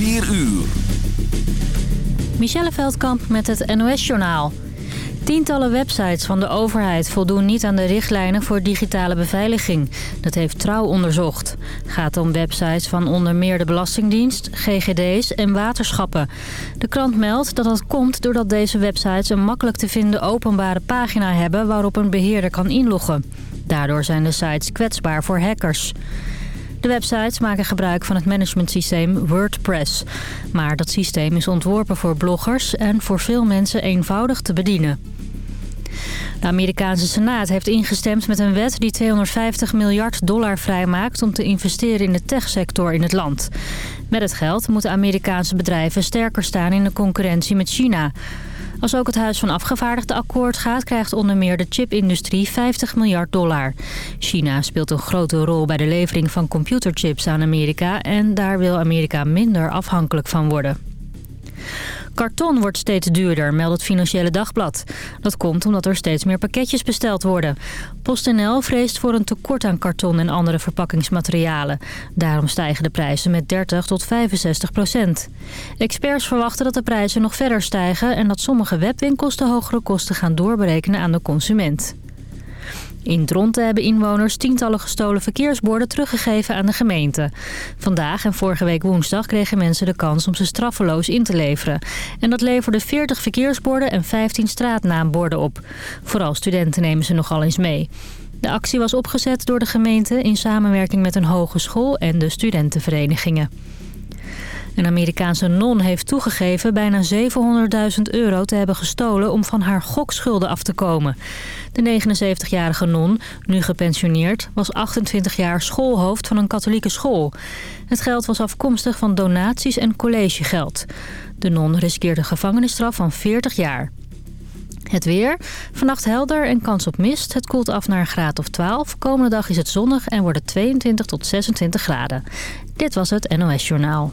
4 uur. Michelle Veldkamp met het NOS-journaal. Tientallen websites van de overheid voldoen niet aan de richtlijnen voor digitale beveiliging. Dat heeft Trouw onderzocht. Gaat om websites van onder meer de Belastingdienst, GGD's en waterschappen. De krant meldt dat dat komt doordat deze websites een makkelijk te vinden openbare pagina hebben waarop een beheerder kan inloggen. Daardoor zijn de sites kwetsbaar voor hackers. De websites maken gebruik van het managementsysteem WordPress. Maar dat systeem is ontworpen voor bloggers en voor veel mensen eenvoudig te bedienen. De Amerikaanse Senaat heeft ingestemd met een wet die 250 miljard dollar vrijmaakt om te investeren in de techsector in het land. Met het geld moeten Amerikaanse bedrijven sterker staan in de concurrentie met China. Als ook het Huis van Afgevaardigden akkoord gaat... krijgt onder meer de chipindustrie 50 miljard dollar. China speelt een grote rol bij de levering van computerchips aan Amerika... en daar wil Amerika minder afhankelijk van worden. Karton wordt steeds duurder, meldt het Financiële Dagblad. Dat komt omdat er steeds meer pakketjes besteld worden. PostNL vreest voor een tekort aan karton en andere verpakkingsmaterialen. Daarom stijgen de prijzen met 30 tot 65 procent. Experts verwachten dat de prijzen nog verder stijgen... en dat sommige webwinkels de hogere kosten gaan doorberekenen aan de consument. In Dronten hebben inwoners tientallen gestolen verkeersborden teruggegeven aan de gemeente. Vandaag en vorige week woensdag kregen mensen de kans om ze straffeloos in te leveren. En dat leverde 40 verkeersborden en 15 straatnaamborden op. Vooral studenten nemen ze nogal eens mee. De actie was opgezet door de gemeente in samenwerking met een hogeschool en de studentenverenigingen. Een Amerikaanse non heeft toegegeven bijna 700.000 euro te hebben gestolen om van haar gokschulden af te komen. De 79-jarige non, nu gepensioneerd, was 28 jaar schoolhoofd van een katholieke school. Het geld was afkomstig van donaties en collegegeld. De non riskeert een gevangenisstraf van 40 jaar. Het weer. Vannacht helder en kans op mist. Het koelt af naar een graad of 12. Komende dag is het zonnig en wordt het 22 tot 26 graden. Dit was het NOS Journaal.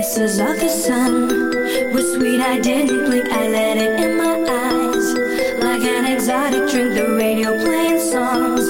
kisses of the sun were sweet. I didn't blink, I let it in my eyes. Like an exotic drink, the radio playing songs.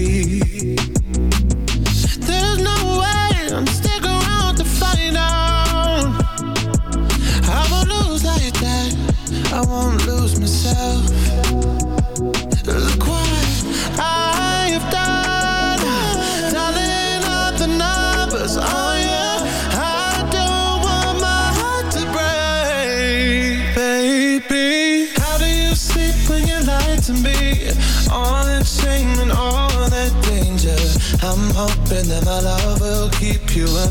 love will keep you up.